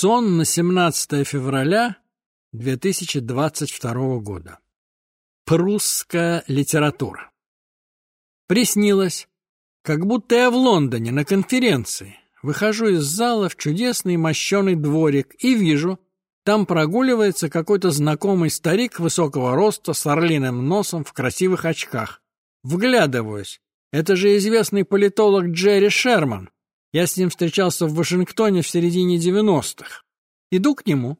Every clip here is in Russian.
Сон на 17 февраля 2022 года. Прусская литература. Приснилось, как будто я в Лондоне на конференции. Выхожу из зала в чудесный мощеный дворик и вижу, там прогуливается какой-то знакомый старик высокого роста с орлиным носом в красивых очках. Вглядываюсь. Это же известный политолог Джерри Шерман. Я с ним встречался в Вашингтоне в середине 90-х. Иду к нему,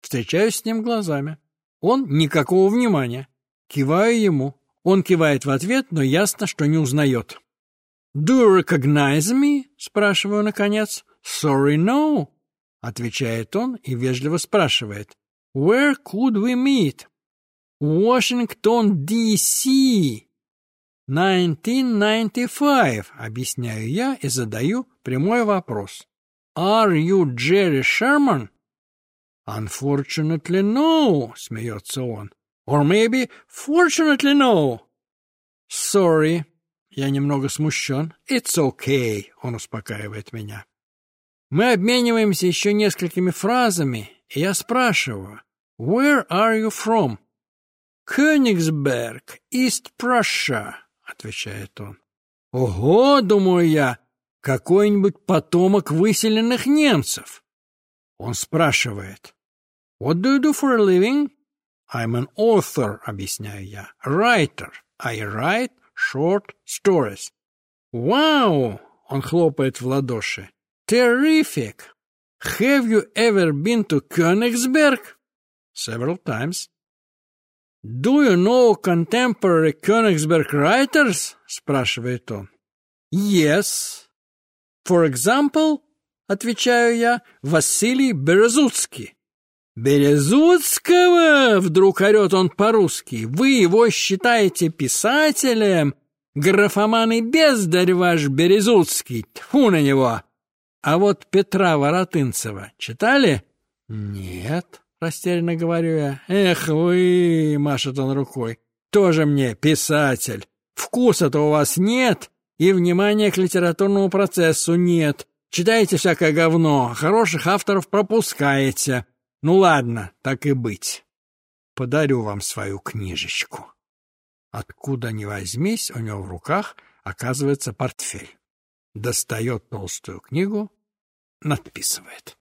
встречаюсь с ним глазами. Он никакого внимания. Киваю ему. Он кивает в ответ, но ясно, что не узнает. «Do you recognize me?» — спрашиваю наконец. «Sorry, no», — отвечает он и вежливо спрашивает. «Where could we meet?» «Washington, D.C.» 1995, объясняю я и задаю прямой вопрос. Are you Jerry Sherman? Unfortunately, no, смеется он. Or maybe fortunately, no. Sorry, я немного смущен. It's okay, он успокаивает меня. Мы обмениваемся еще несколькими фразами, и я спрашиваю, Where are you from? Königsberg, East Prussia отвечает он. Ого, думаю я, какой-нибудь потомок выселенных немцев. Он спрашивает. What do you do for a living? I'm an author, объясняю я. Writer. I write short stories. Wow! Он хлопает в ладоши. Terrific! Have you ever been to Königsberg? Several times. «Do you know contemporary Königsberg writers?» — спрашивает он. «Yes. For example, — отвечаю я, — Василий Березуцкий». «Березуцкого!» — вдруг орет он по-русски. «Вы его считаете писателем? Графоман и бездарь ваш Березуцкий! Тьфу на него!» «А вот Петра Воротынцева читали?» «Нет». — растерянно говорю я. «Эх вы!» — машет он рукой. «Тоже мне писатель. Вкуса-то у вас нет, и внимания к литературному процессу нет. Читаете всякое говно, хороших авторов пропускаете. Ну ладно, так и быть. Подарю вам свою книжечку». Откуда ни возьмись, у него в руках оказывается портфель. Достает толстую книгу, надписывает.